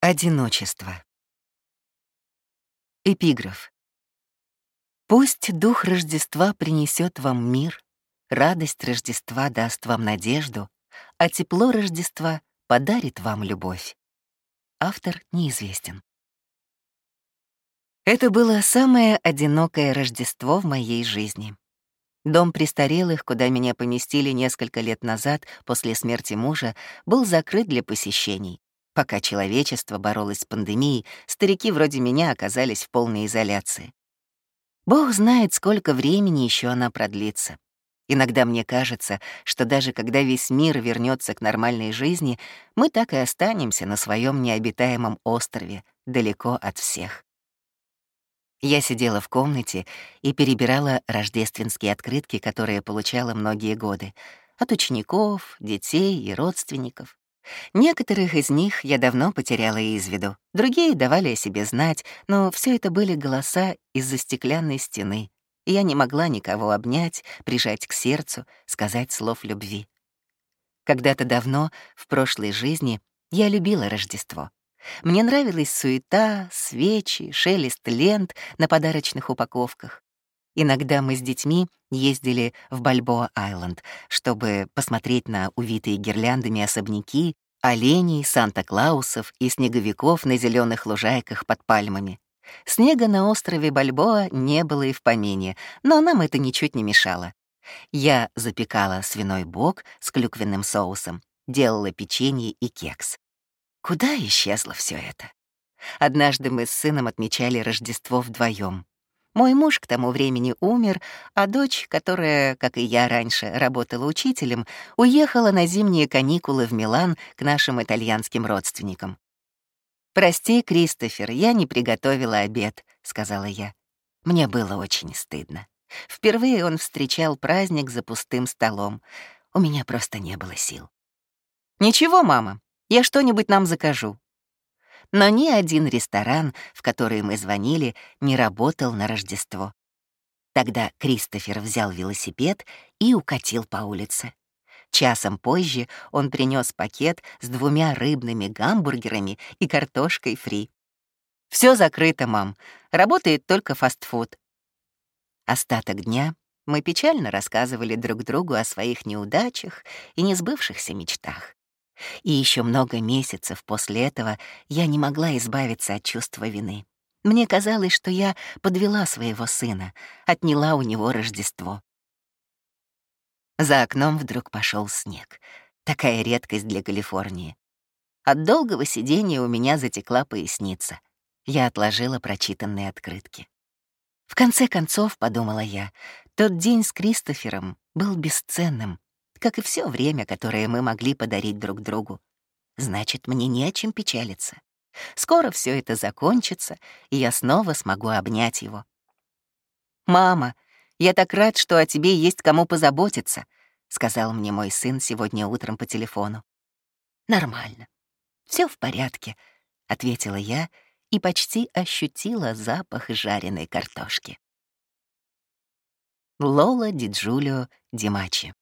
Одиночество. Эпиграф. Пусть дух Рождества принесет вам мир, радость Рождества даст вам надежду, а тепло Рождества подарит вам любовь. Автор неизвестен. Это было самое одинокое Рождество в моей жизни. Дом престарелых, куда меня поместили несколько лет назад после смерти мужа, был закрыт для посещений. Пока человечество боролось с пандемией, старики вроде меня оказались в полной изоляции. Бог знает, сколько времени еще она продлится. Иногда мне кажется, что даже когда весь мир вернется к нормальной жизни, мы так и останемся на своем необитаемом острове, далеко от всех. Я сидела в комнате и перебирала рождественские открытки, которые получала многие годы, от учеников, детей и родственников. Некоторых из них я давно потеряла из виду, другие давали о себе знать, но все это были голоса из-за стеклянной стены, и я не могла никого обнять, прижать к сердцу, сказать слов любви. Когда-то давно, в прошлой жизни, я любила Рождество. Мне нравилась суета, свечи, шелест лент на подарочных упаковках. Иногда мы с детьми ездили в Бальбоа-Айленд, чтобы посмотреть на увитые гирляндами особняки, оленей, Санта-Клаусов и снеговиков на зеленых лужайках под пальмами. Снега на острове Бальбоа не было и в помине, но нам это ничуть не мешало. Я запекала свиной бок с клюквенным соусом, делала печенье и кекс. Куда исчезло все это? Однажды мы с сыном отмечали Рождество вдвоем. Мой муж к тому времени умер, а дочь, которая, как и я раньше, работала учителем, уехала на зимние каникулы в Милан к нашим итальянским родственникам. «Прости, Кристофер, я не приготовила обед», — сказала я. Мне было очень стыдно. Впервые он встречал праздник за пустым столом. У меня просто не было сил. «Ничего, мама, я что-нибудь нам закажу», но ни один ресторан, в который мы звонили, не работал на Рождество. Тогда Кристофер взял велосипед и укатил по улице. Часом позже он принес пакет с двумя рыбными гамбургерами и картошкой фри. Все закрыто, мам. Работает только фастфуд. Остаток дня мы печально рассказывали друг другу о своих неудачах и несбывшихся мечтах. И еще много месяцев после этого я не могла избавиться от чувства вины. Мне казалось, что я подвела своего сына, отняла у него Рождество. За окном вдруг пошел снег. Такая редкость для Калифорнии. От долгого сидения у меня затекла поясница. Я отложила прочитанные открытки. В конце концов, подумала я, тот день с Кристофером был бесценным, как и все время, которое мы могли подарить друг другу. Значит, мне не о чем печалиться. Скоро все это закончится, и я снова смогу обнять его. «Мама, я так рад, что о тебе есть кому позаботиться», — сказал мне мой сын сегодня утром по телефону. «Нормально. все в порядке», — ответила я и почти ощутила запах жареной картошки. Лола Ди Джулио Димачи